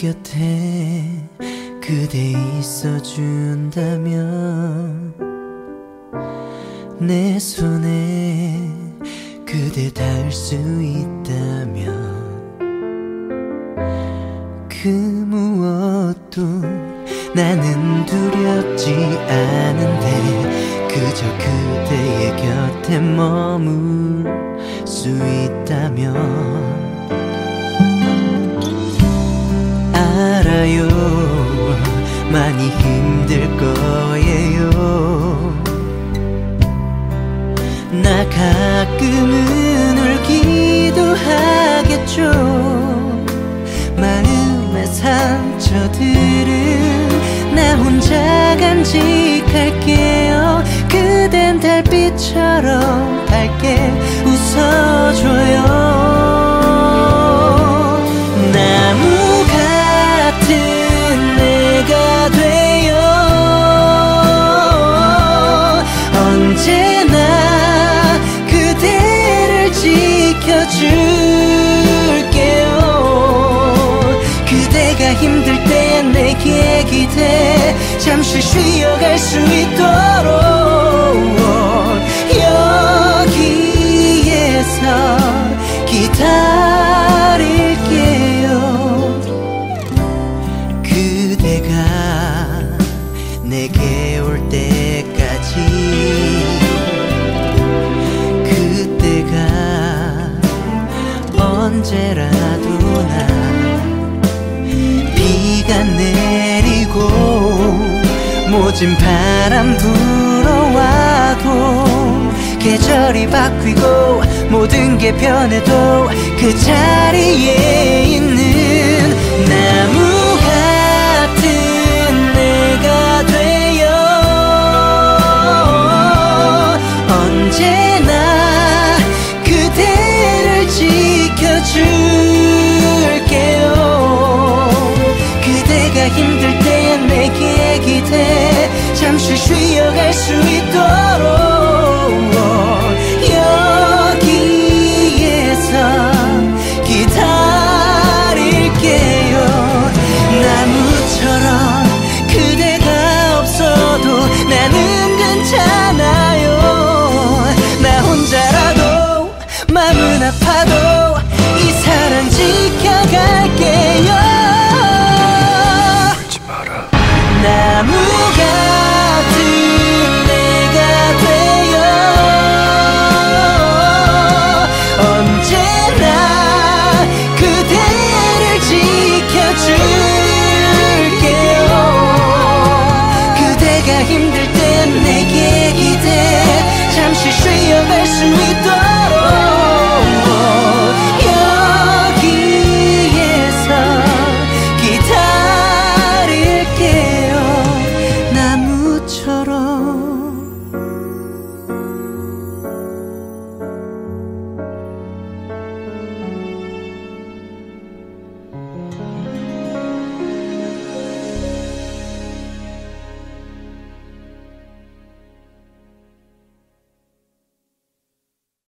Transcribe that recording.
곁에 그대 있어준다면 내 손에 그대 닿을 수 있다면 그 무엇도 나는 두렵지 않은데 그저 그대의 곁에 머물 수 있다면 알아요. 많이 힘들 거예요. 나 가끔은 울기도 하겠죠. 마음의 상처들은 나 혼자 간직할게요. 그댄 달빛처럼 밝게 웃어줘요 지켜줄게요. 그대가 힘들 때 내게 기대 잠시 쉬어갈 수 있도록 모진 바람 불어와도 계절이 바뀌고 모든 게 변해도 그 자리에 있는 쉬어갈 수 있도록 여기에서 기다릴게요. 나무처럼 그대가 없어도 나는 괜찮아요. 나 혼자라도 마음은 아파도 내가 돼요